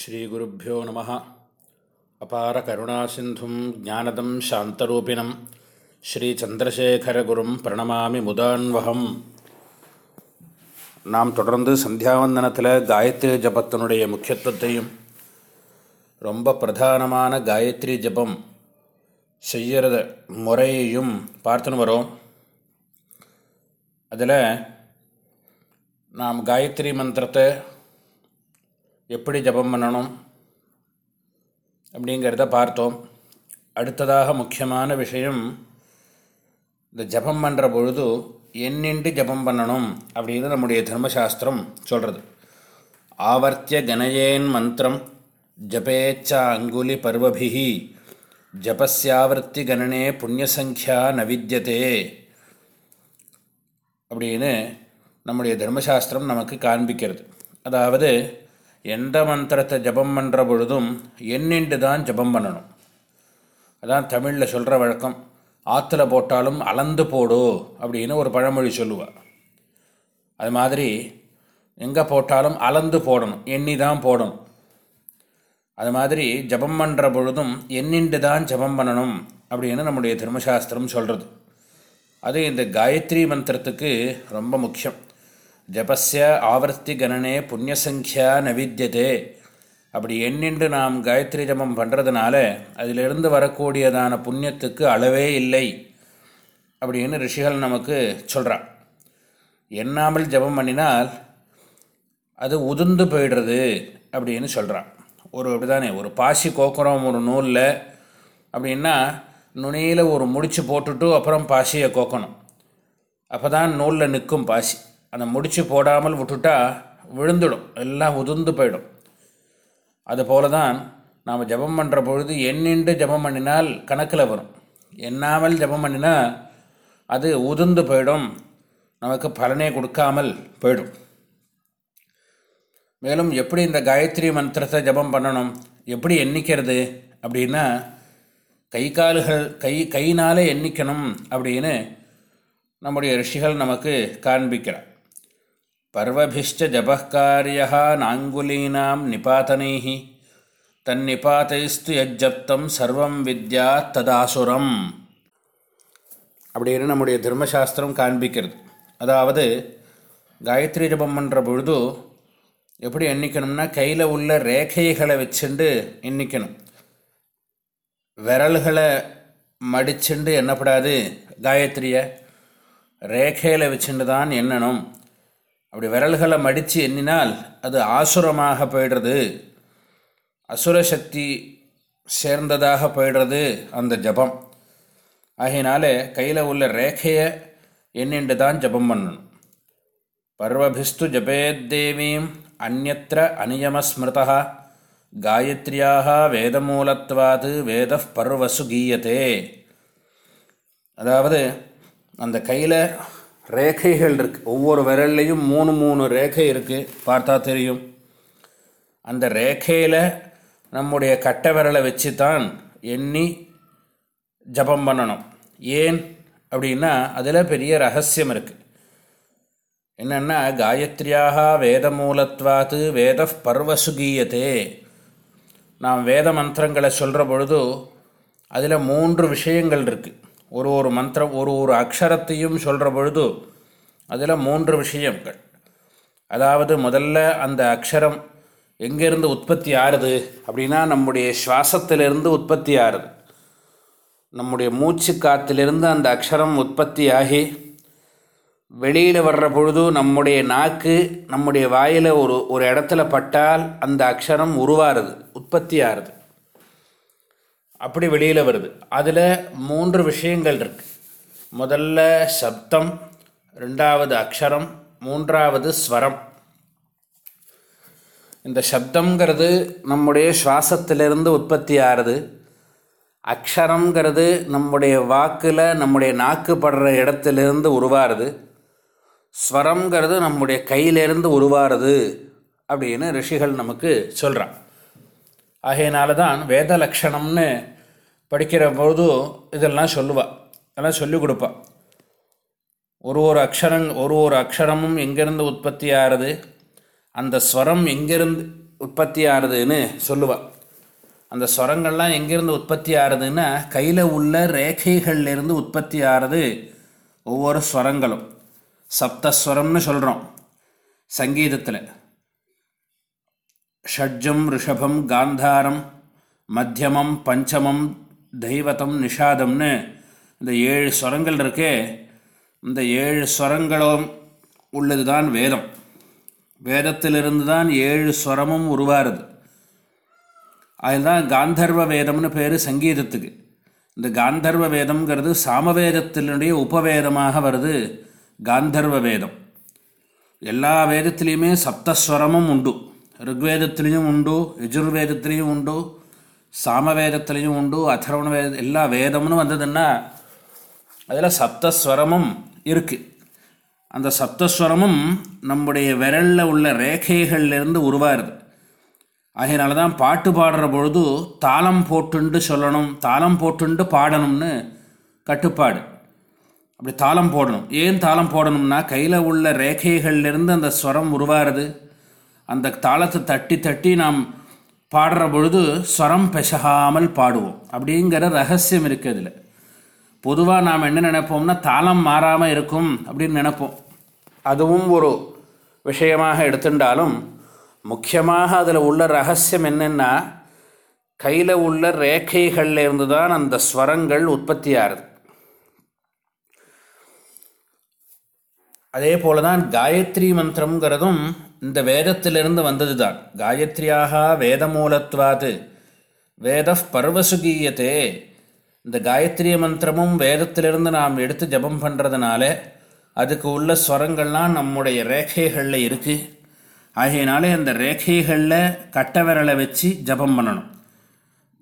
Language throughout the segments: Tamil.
ஸ்ரீகுருப்போ நம. அபார கருணா சிந்தும் ஜானதம் சாந்தரூபிணம். ஸ்ரீச்சந்திரசேகரகுரும் பிரணமாமி முதான்வகம். நாம் தொடர்ந்து சந்தியாவந்தனத்தில் காயத்ரி ஜபத்தினுடைய முக்கியத்துவத்தையும் ரொம்ப பிரதானமான காயத்ரி ஜபம் செய்கிறத முறையையும் பார்த்துன்னு வரோம். அதில் நாம் காயத்ரி மந்திரத்தை எப்படி ஜபம் பண்ணணும் அப்படிங்கிறத பார்த்தோம். அடுத்ததாக முக்கியமான விஷயம் இந்த ஜபம் பண்ணுற பொழுது எண்ணின்றி ஜபம் பண்ணணும் அப்படின்னு நம்முடைய தர்மசாஸ்திரம் சொல்கிறது ஆவர்த்திய கணயேன் மந்திரம் ஜபேச்சா அங்குலி பர்வபிஹி ஜபஸ்யாவர்த்தி கணனே புண்ணியசங்கியா நவித்தியதே அப்படின்னு நம்முடைய தர்மசாஸ்திரம் நமக்கு காண்பிக்கிறது. அதாவது எந்த மந்திரத்தை ஜபம் பண்ணுற பொழுதும் எண்ணின்று தான் ஜபம் பண்ணணும். அதான் தமிழில் சொல்கிற வழக்கம். ஆற்றுல போட்டாலும் அளந்து போடு அப்படின்னு ஒரு பழமொழி சொல்லுவாள் அது மாதிரி எங்கே போட்டாலும் அளந்து போடணும் எண்ணி தான் போடணும். அது மாதிரி ஜபம் பண்ணுற பொழுதும் எண்ணின்று தான் ஜபம் பண்ணணும் அப்படின்னு நம்முடைய தர்மசாஸ்திரம் சொல்கிறது அது இந்த காயத்ரி மந்திரத்துக்கு ரொம்ப முக்கியம். ஜபஸ்ய ஆவர்த்தி கணனே புண்ணியசங்கியா நவித்தியதே அப்படி எண்ணின்று நாம் காயத்ரி ஜபம் பண்ணுறதுனால அதிலிருந்து வரக்கூடியதான புண்ணியத்துக்கு அளவே இல்லை அப்படின்னு ரிஷிகள் நமக்கு சொல்கிறான் எண்ணாமல் ஜபம் பண்ணினால் அது உதிர்ந்து போயிடுறது அப்படின்னு சொல்கிறான் ஒரு அப்படிதானே ஒரு பாசி கோக்குறோம் ஒரு நூலில் அப்படின்னா நுனியில் ஒரு முடிச்சு போட்டுட்டு அப்புறம் பாசியை கோக்கணும். அப்போ தான் நூலில் நிற்கும் பாசி. அந்த முடிச்சு போடாமல் விட்டுட்டா விழுந்துடும். எல்லாம் உதிர்ந்து போயிடும். அதுபோல தான் நாம் ஜபம் பண்ணுற பொழுது எண்ணின்று ஜபம் பண்ணினால் கணக்கில் வரும். எண்ணாமல் ஜபம் பண்ணினால் அது உதிர்ந்து போயிடும். நமக்கு பலனே கொடுக்காமல் போயிடும். மேலும் எப்படி இந்த காயத்ரி மந்திரத்தை ஜபம் பண்ணணும்? எப்படி எண்ணிக்கிறது? அப்படின்னா கை கால்கள் கை கையினாலே எண்ணிக்கணும் அப்படின்னு நம்முடைய ரிஷிகள் நமக்கு காண்பிக்கிறார். பர்வபிஷ்ட ஜபக்காரியா நாங்குலீனாம் நிபாத்தனை தன்னிபாத்தைஸ்து யஜப்தம் சர்வம் வித்யா ததாசுரம். அப்படின்னு நம்முடைய தர்மசாஸ்திரம் காண்பிக்கிறது. அதாவது காயத்ரி ஜபம் பண்ணுற பொழுது எப்படி எண்ணிக்கணும்னா கையில் உள்ள ரேகைகளை வச்சுண்டு எண்ணிக்கணும். விரல்களை மடிச்சுண்டு எண்ணப்படாது காயத்ரியை. ரேகையில் வச்சுட்டு தான் எண்ணணும். அப்படி விரல்களை மடித்து எண்ணினால் அது ஆசுரமாக போயிடுறது. அசுர சக்தி சேர்ந்ததாக போயிடுறது அந்த ஜபம். ஆகையினால கையில் உள்ள ரேகையை எண்ணிண்டு தான் ஜபம் பண்ணணும். பர்வபிஸ்து ஜபேத்தேவீம் அந்நத்திர அநியமஸ்மிருதா காயத்ரியாக வேதமூலத்வாது வேத பர்வசு கீயத்தே அதாவது அந்த கையில் ரேகைகள் இருக்குது ஒவ்வொரு விரல்லையும் மூணு மூணு ரேகை இருக்குது பார்த்தா தெரியும். அந்த ரேகையில் நம்முடைய கட்ட விரலை வச்சு தான் எண்ணி ஜபம் பண்ணணும். ஏன் அப்படின்னா அதில் பெரிய ரகசியம் இருக்குது என்னென்னா காயத்ரியாக வேதமூலத்வாத்து வேத பர்வசுகீயத்தே நாம் வேத மந்திரங்களை சொல்கிற பொழுது அதில் மூன்று விஷயங்கள் இருக்குது ஒரு ஒரு மந்திரம் ஒரு ஒரு அக்ஷரத்தையும் சொல்கிற பொழுது அதில் மூன்று விஷயங்கள். அதாவது முதல்ல அந்த அக்ஷரம் எங்கேருந்து உற்பத்தி ஆறுது அப்படின்னா நம்முடைய சுவாசத்திலிருந்து உற்பத்தி ஆறுது. நம்முடைய மூச்சு காத்திலிருந்து அந்த அக்ஷரம் உற்பத்தி ஆகி வெளியில் வர்ற பொழுது நம்முடைய நாக்கு நம்முடைய வாயில் ஒரு ஒரு இடத்துல பட்டால் அந்த அக்ஷரம் உருவாருது உற்பத்தி ஆறுது. அப்படி வெளியில் வருது. அதில் மூன்று விஷயங்கள் இருக்குது முதல்ல சப்தம் ரெண்டாவது அக்ஷரம் மூன்றாவது ஸ்வரம். இந்த சப்தங்கிறது நம்முடைய சுவாசத்திலிருந்து உற்பத்தி ஆறுது அக்ஷரங்கிறது நம்முடைய வாக்கில் நம்முடைய நாக்கு படுற இடத்துலேருந்து உருவாருது ஸ்வரங்கிறது நம்முடைய கையிலேருந்து உருவாருது அப்படின்னு ரிஷிகள் நமக்கு சொல்கிறான் ஆகையினால தான் வேத லக்ஷணம்னு படிக்கிற பொழுது இதெல்லாம் சொல்லுவாள் அதெல்லாம் சொல்லிக் கொடுப்பாள் ஒரு ஒரு அக்ஷரங் ஒரு ஒரு அக்ஷரமும் எங்கேருந்து உற்பத்தி ஆகிறது அந்த ஸ்வரம் எங்கேருந்து உற்பத்தி ஆறுதுன்னு சொல்லுவாள் அந்த ஸ்வரங்கள்லாம் எங்கேருந்து உற்பத்தி ஆறுதுன்னா கையில் உள்ள ரேகைகள்லேருந்து உற்பத்தி ஆறுது ஒவ்வொரு ஸ்வரங்களும். சப்தஸ்வரம்னு சொல்கிறோம் சங்கீதத்தில். ஷட்ஜம் ரிஷபம் காந்தாரம் மத்தியமம் பஞ்சமம் தெய்வத்தம் நிஷாதம்னு இந்த ஏழு ஸ்வரங்கள் இருக்கே இந்த ஏழு ஸ்வரங்களும் உள்ளது தான் வேதம். வேதத்திலிருந்து தான் ஏழு ஸ்வரமும் உருவாருது அதுதான் காந்தர்வ வேதம்னு பேர் சங்கீதத்துக்கு. இந்த காந்தர்வ வேதம்ங்கிறது சாமவேதத்தினுடைய உபவேதமாக வருது காந்தர்வ வேதம். எல்லா வேதத்துலேயுமே சப்தஸ்வரமும் உண்டு. ருக்வேதத்துலேயும் உண்டு யஜுர்வேதத்துலேயும் உண்டு சாமவேதத்துலேயும் உண்டு அதர்வண வேத எல்லா வேதம்னு வந்ததுன்னா அதில் சப்தஸ்வரமும் இருக்குது அந்த சப்தஸ்வரமும் நம்முடைய விரலில் உள்ள ரேகைகள்லேருந்து உருவாருது அதனால தான் பாட்டு பாடுற பொழுது தாளம் போட்டுண்டு சொல்லணும் தாளம் போட்டுண்டு பாடணும்னு கட்டுப்பாடு அப்படி தாளம் போடணும் ஏன் தாளம் போடணும்னா கையில் உள்ள ரேகைகள்லேருந்து அந்த ஸ்வரம் உருவாருது அந்த தாளத்தை தட்டி தட்டி நாம் பாடுற பொழுது ஸ்வரம் பெசகாமல் பாடுவோம். அப்படிங்கிற ரகசியம் இருக்குது அதில். பொதுவாக நாம் என்ன நினைப்போம்னா தாளம் மாறாமல் இருக்கும் அப்படின்னு நினைப்போம். அதுவும் ஒரு விஷயமாக எடுத்துட்டாலும் முக்கியமாக அதில் உள்ள ரகசியம் என்னென்னா கையில் உள்ள ரேகைகள்லேருந்து தான் அந்த ஸ்வரங்கள் உற்பத்தி ஆகுது. அதே போல தான் காயத்ரி மந்திரங்கிறதும் இந்த வேதத்திலிருந்து வந்தது தான் காயத்ரியாக வேத மூலத்வாது வேத பர்வசுகீயத்தே இந்த காயத்ரி மந்திரமும் வேதத்திலிருந்து நாம் எடுத்து ஜபம் பண்ணுறதுனால அதுக்கு உள்ள ஸ்வரங்கள்லாம் நம்முடைய ரேகைகளில் இருக்குது ஆகையினாலே அந்த ரேகைகளில் கட்ட விரலை வச்சு ஜபம் பண்ணணும்.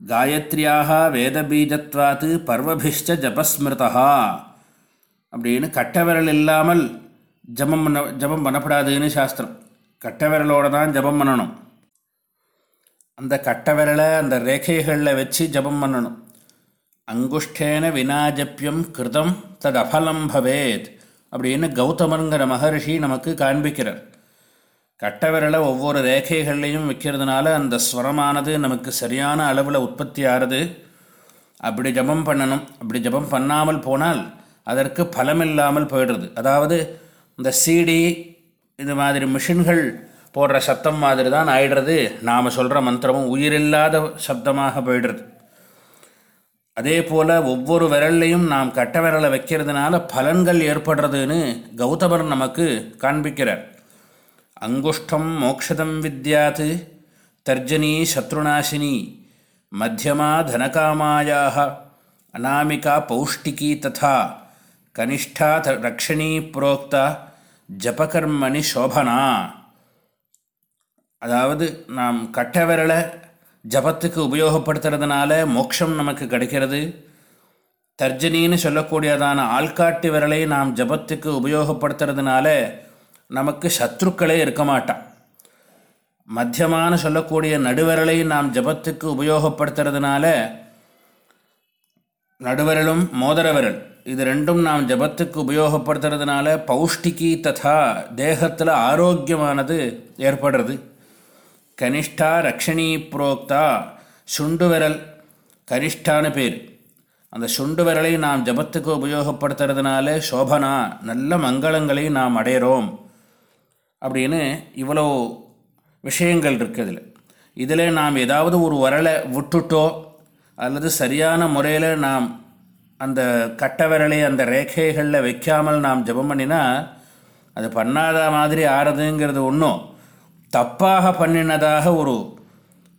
காயத்ரியாக வேதபீஜத்வாத்து பர்வபிஷ்ட ஜபஸ்மிருதா அப்படின்னு கட்ட விரல் இல்லாமல் ஜபம் பண்ண ஜபம் பண்ணப்படாதுன்னு சாஸ்திரம். கட்ட விரலோடு தான் ஜபம் பண்ணணும். அந்த கட்ட விரலை அந்த ரேகைகளில் வச்சு ஜபம் பண்ணணும். அங்குஷ்டேன வினாஜப்பியம் கிருதம் தது அபலம் பவேத் அப்படின்னு கௌதமருங்கிற மகர்ஷி நமக்கு காண்பிக்கிறார். கட்ட விரலை ஒவ்வொரு ரேகைகள்லையும் வைக்கிறதுனால அந்த ஸ்வரமானது நமக்கு சரியான அளவில் உற்பத்தி ஆறுது. அப்படி ஜபம் பண்ணணும். அப்படி ஜபம் பண்ணாமல் போனால் அதற்கு பலமில்லாமல் போயிடுறது. அதாவது இந்த சீடி இது மாதிரி மிஷின்கள் போடுற சத்தம் மாதிரி தான் ஆயிடுறது. நாம் சொல்கிற மந்திரமும் உயிரில்லாத சப்தமாக போயிடுறது. அதே போல் ஒவ்வொரு விரல்லையும் நாம் கட்ட விரலை வைக்கிறதுனால பலன்கள் ஏற்படுறதுன்னு கௌதமர் நமக்கு காண்பிக்கிறார். அங்குஷ்டம் மோக்ஷதம் வித்யாத்து தர்ஜனி சத்ருநாசினி மத்தியமா தனகாமாயாக அநாமிகா பௌஷ்டிகி ததா கனிஷ்டா த புரோக்தா ஜபகர்மணி சோபனா. அதாவது நாம் கட்ட விரலை ஜபத்துக்கு உபயோகப்படுத்துறதுனால மோட்சம் நமக்கு கிடைக்கிறது. தர்ஜனின்னு சொல்லக்கூடியதான ஆள்காட்டு விரலை நாம் ஜபத்துக்கு உபயோகப்படுத்துறதுனால நமக்கு சத்ருக்களே இருக்க மாட்டான். மத்தியமான சொல்லக்கூடிய நடுவிரலை நாம் ஜபத்துக்கு உபயோகப்படுத்துறதுனால நடுவிரலும் மோதிர விரல் இது ரெண்டும் நாம் ஜபத்துக்கு உபயோகப்படுத்துறதுனால பௌஷ்டிகி ததா தேகத்தில் ஆரோக்கியமானது ஏற்படுறது. கனிஷ்டா ரக்ஷணி புரோக்தா சுண்டு விரல் கனிஷ்டான பேர். அந்த சுண்டு விரலை நாம் ஜபத்துக்கு உபயோகப்படுத்துறதுனால சோபனா நல்ல மங்களங்களை நாம் அடையிறோம். அப்படின்னு இவ்வளோ விஷயங்கள் இருக்குது இதில். இதில் நாம் ஏதாவது ஒரு வரலை விட்டுட்டோ அல்லது சரியான முறையில் நாம் அந்த கட்ட விரலை அந்த ரேகைகளில் வைக்காமல் நாம் ஜபம் பண்ணினா அது பண்ணாத மாதிரி ஆறுதுங்கிறது ஒன்றும் தப்பாக பண்ணினதாக ஒரு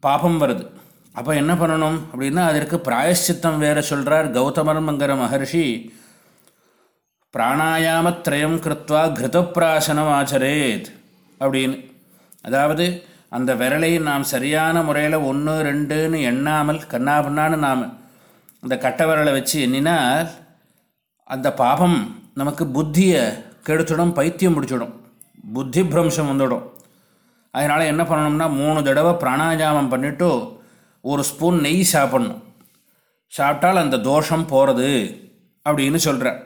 பாபம் வருது. அப்போ என்ன பண்ணணும் அப்படின்னா அதற்கு பிராயஷ்சித்தம் வேறு சொல்கிறார் கௌதமர்மங்கிற மகர்ஷி. பிராணாயாமத்ரயம் கிருத்வா கிருதப்பிராசனம் ஆச்சரேத் அப்படின்னு. அதாவது அந்த விரலை நாம் சரியான முறையில் ஒன்று ரெண்டுன்னு எண்ணாமல் கண்ணாபண்ணான்னு நாம் அந்த கட்டை விரலை வச்சு எண்ணினால் அந்த பாபம் நமக்கு புத்தியை கெடுத்துடும் பைத்தியம் முடிச்சிடும் புத்தி பிரம்சம் வந்துடும். அதனால் என்ன பண்ணணும்னா மூணு தடவை பிராணாயாமம் பண்ணிவிட்டு ஒரு ஸ்பூன் நெய் சாப்பிட்ணும். சாப்பிட்டால் அந்த தோஷம் போகிறது அப்படின்னு சொல்கிறார்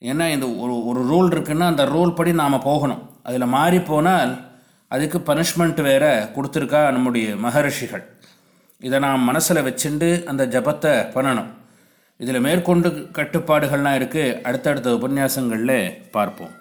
ஏன்னா இந்த ஒரு ஒரு ரூல் இருக்குன்னா அந்த ரூல் படி நாம் போகணும். அதில் மாறி போனால் அதுக்கு பனிஷ்மெண்ட் வேறு கொடுத்துருக்கா நம்முடைய மகரிஷிகள். இதை நாம் மனசில் வச்சுண்டு அந்த ஜபத்தை பண்ணணும். இதில் மேற்கொண்டு கட்டுப்பாடுகள்லாம் இருக்குது அடுத்தடுத்த உபன்யாசங்களில் பார்ப்போம்.